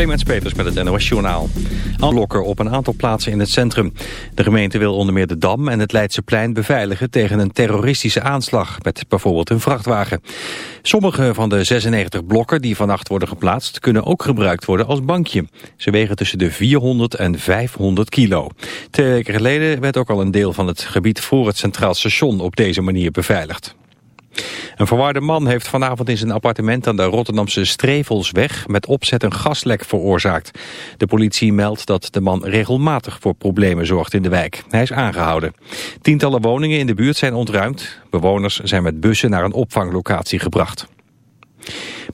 Clemens Peters met het NOS Journaal. Aanlokken op een aantal plaatsen in het centrum. De gemeente wil onder meer de Dam en het Leidseplein beveiligen tegen een terroristische aanslag met bijvoorbeeld een vrachtwagen. Sommige van de 96 blokken die vannacht worden geplaatst kunnen ook gebruikt worden als bankje. Ze wegen tussen de 400 en 500 kilo. Twee weken geleden werd ook al een deel van het gebied voor het Centraal Station op deze manier beveiligd. Een verwaarde man heeft vanavond in zijn appartement aan de Rotterdamse Strevelsweg met opzet een gaslek veroorzaakt. De politie meldt dat de man regelmatig voor problemen zorgt in de wijk. Hij is aangehouden. Tientallen woningen in de buurt zijn ontruimd. Bewoners zijn met bussen naar een opvanglocatie gebracht.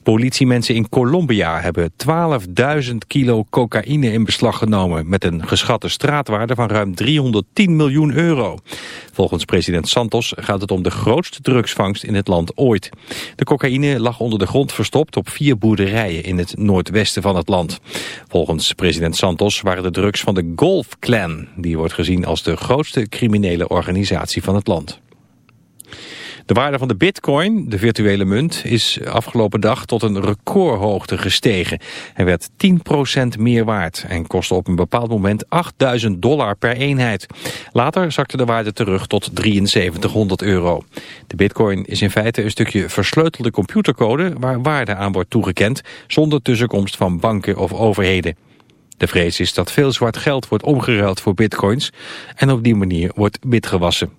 Politiemensen in Colombia hebben 12.000 kilo cocaïne in beslag genomen... met een geschatte straatwaarde van ruim 310 miljoen euro. Volgens president Santos gaat het om de grootste drugsvangst in het land ooit. De cocaïne lag onder de grond verstopt op vier boerderijen in het noordwesten van het land. Volgens president Santos waren de drugs van de Golf Clan... die wordt gezien als de grootste criminele organisatie van het land. De waarde van de bitcoin, de virtuele munt, is afgelopen dag tot een recordhoogte gestegen. Hij werd 10% meer waard en kostte op een bepaald moment 8000 dollar per eenheid. Later zakte de waarde terug tot 7300 euro. De bitcoin is in feite een stukje versleutelde computercode waar waarde aan wordt toegekend zonder tussenkomst van banken of overheden. De vrees is dat veel zwart geld wordt omgeruild voor bitcoins en op die manier wordt bitgewassen.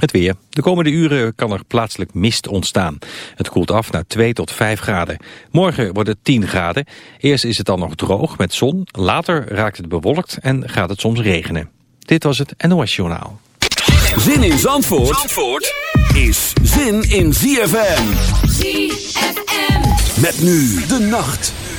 Het weer. De komende uren kan er plaatselijk mist ontstaan. Het koelt af naar 2 tot 5 graden. Morgen wordt het 10 graden. Eerst is het dan nog droog met zon. Later raakt het bewolkt en gaat het soms regenen. Dit was het NOS Journaal. Zin in Zandvoort, Zandvoort is zin in ZFM. ZFM. Met nu de nacht.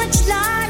much light.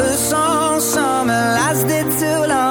song lasted too long.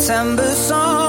September song,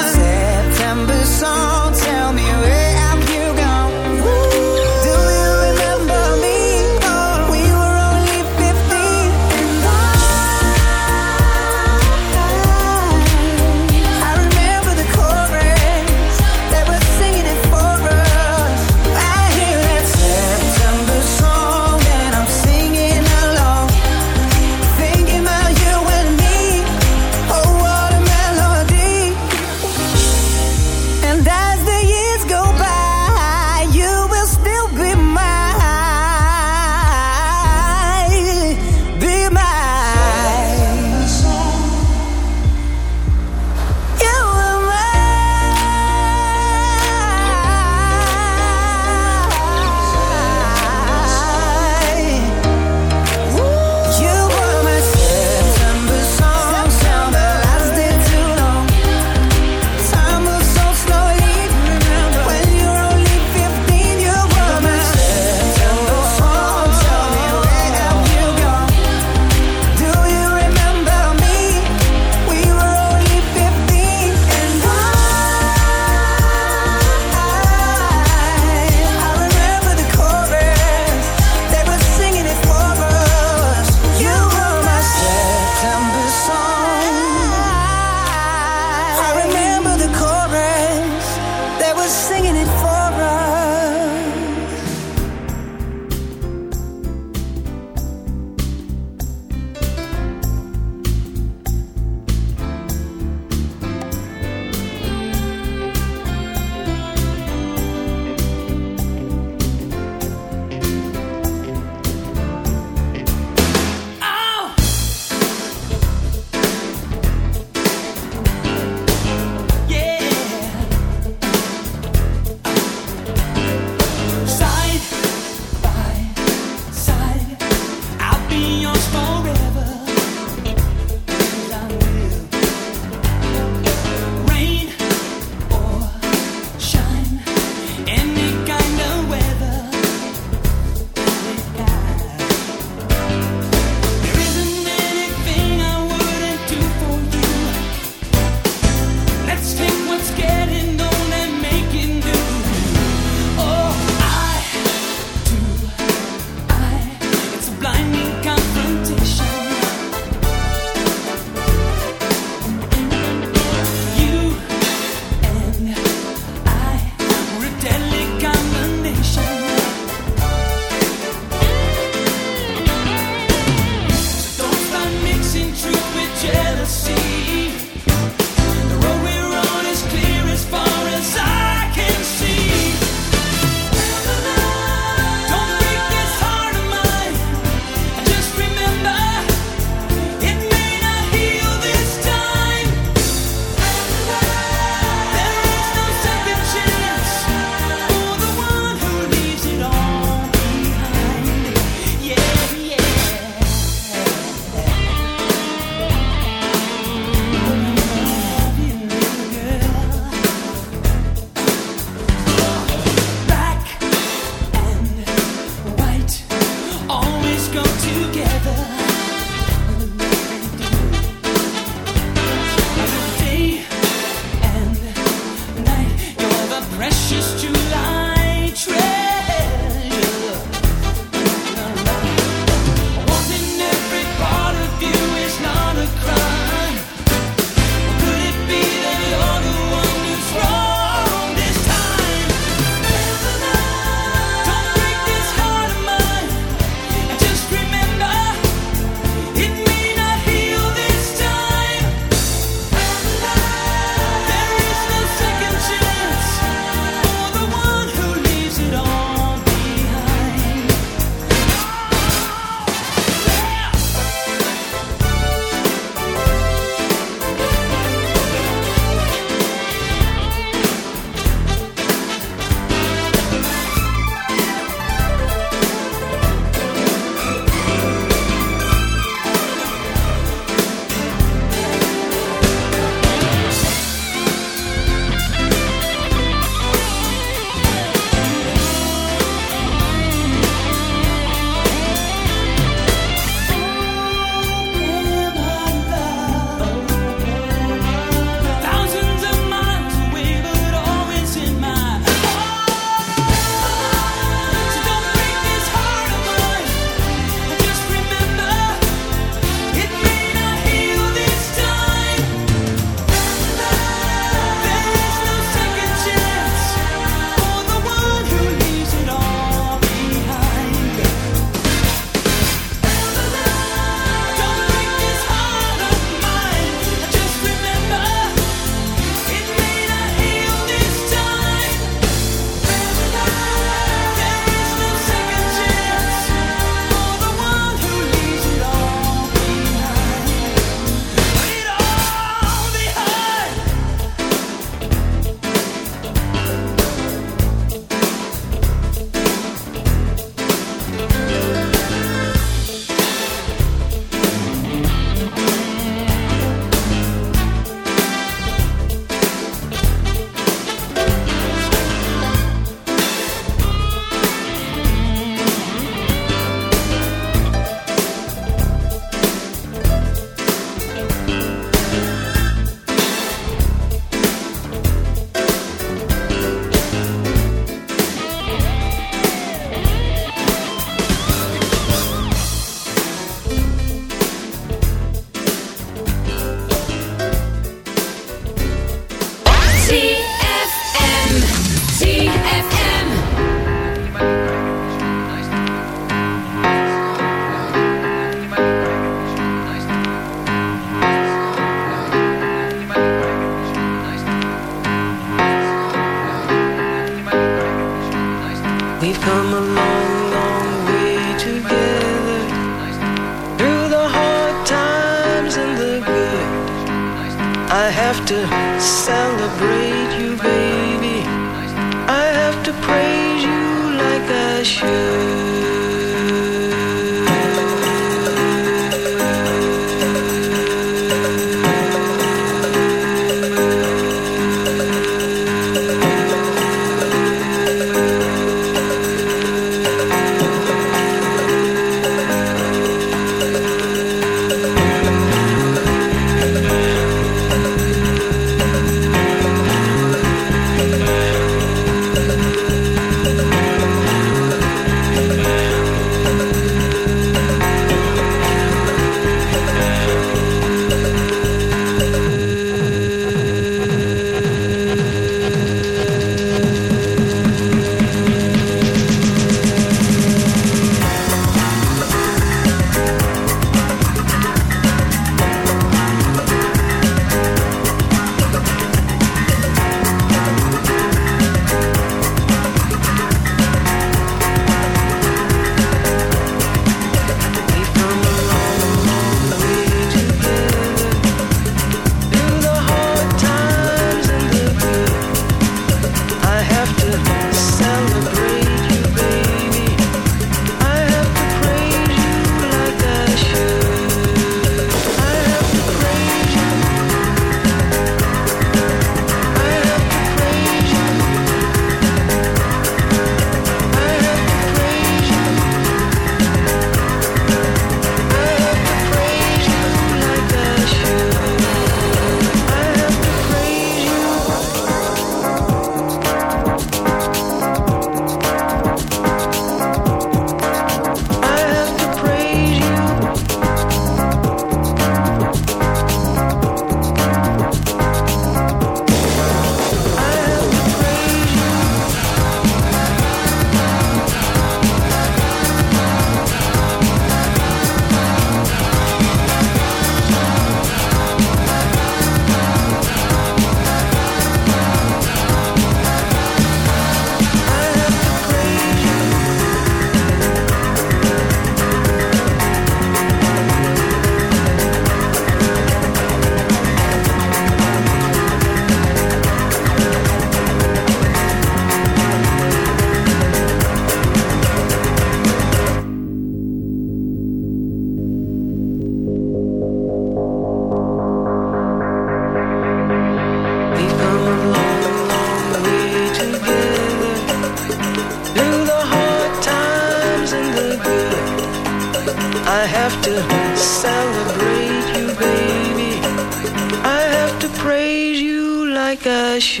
praise you like I should.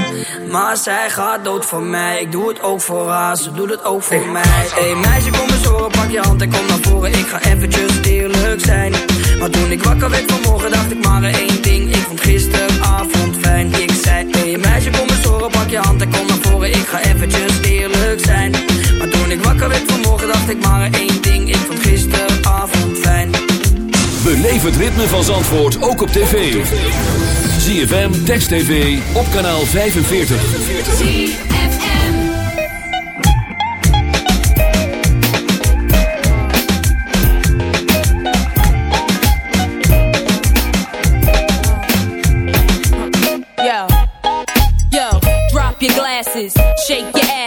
Maar zij gaat dood voor mij. Ik doe het ook voor haar, ze doet het ook voor mij. Hey meisje, kom eens horen, pak je hand en kom naar voren. Ik ga eventjes eerlijk zijn. Maar toen ik wakker werd vanmorgen, dacht ik maar één ding. Ik vond gisteravond fijn. Ik zei, hey meisje, kom eens horen, pak je hand en kom naar voren. Ik ga eventjes eerlijk zijn. Maar toen ik wakker werd vanmorgen, dacht ik maar één ding. Ik vond gisteravond fijn. Beleef het ritme van Zandvoort ook op tv. ZFM, Text TV, op kanaal 45. Yo, yo, drop your glasses, shake your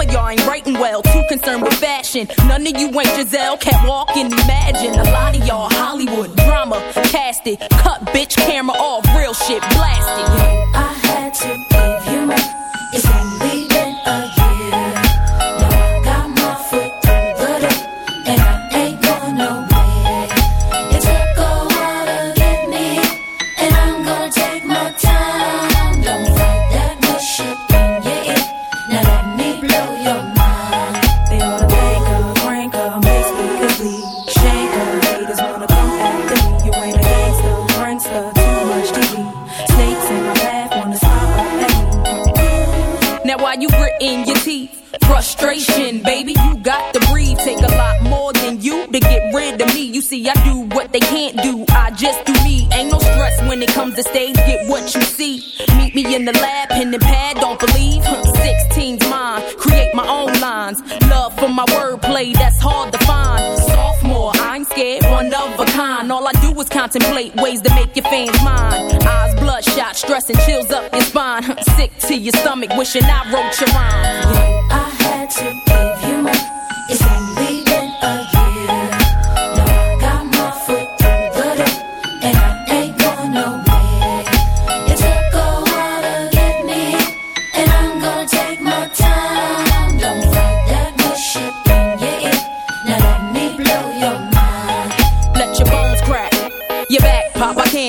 of y'all ain't writing well, too concerned with fashion. None of you ain't Giselle, can't walk and imagine. A lot of y'all Hollywood drama, cast it, cut bitch camera off, my wordplay that's hard to find. Sophomore, I ain't scared, one of a kind. All I do is contemplate ways to make your fans mine. Eyes bloodshot, stress and chills up your spine. Sick to your stomach, wishing I wrote your rhymes. I had to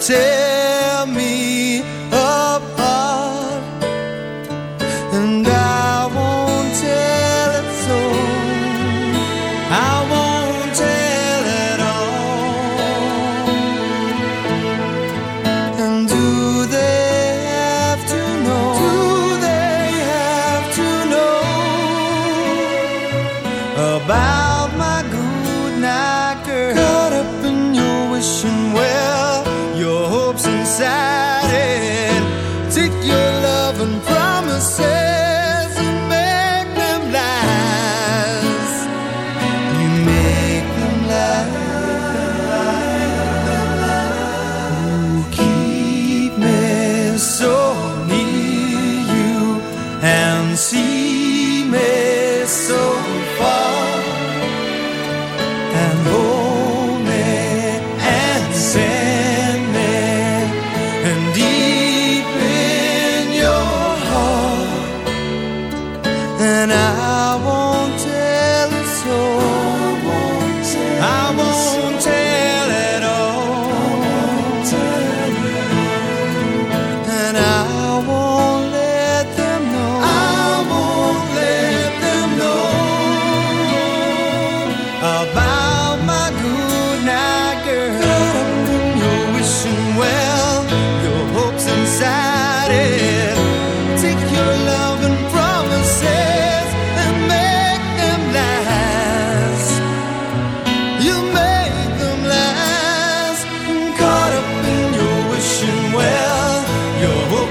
Take.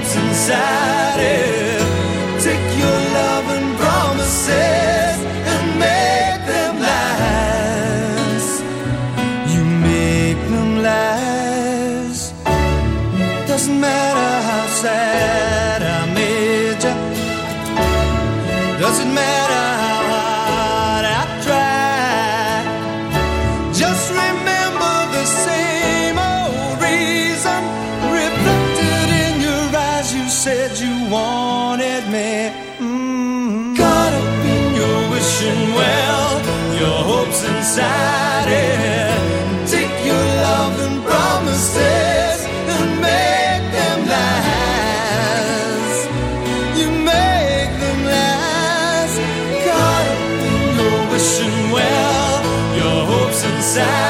what's inside it. side.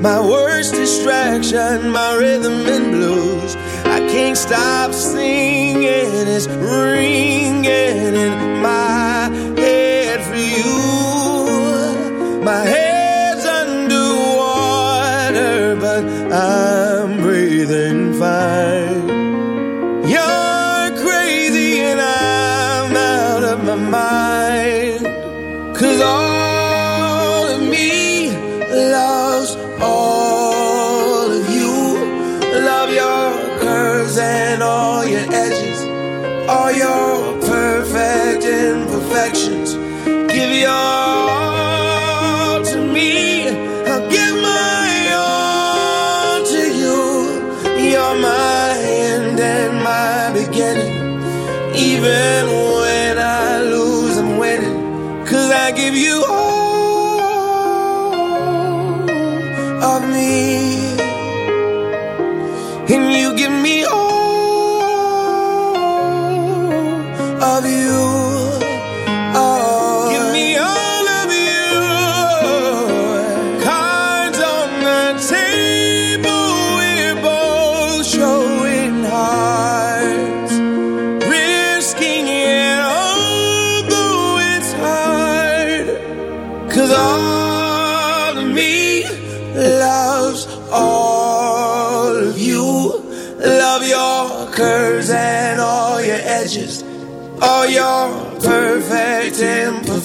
My worst distraction, my rhythm and blues. I can't stop singing, it's ringing in my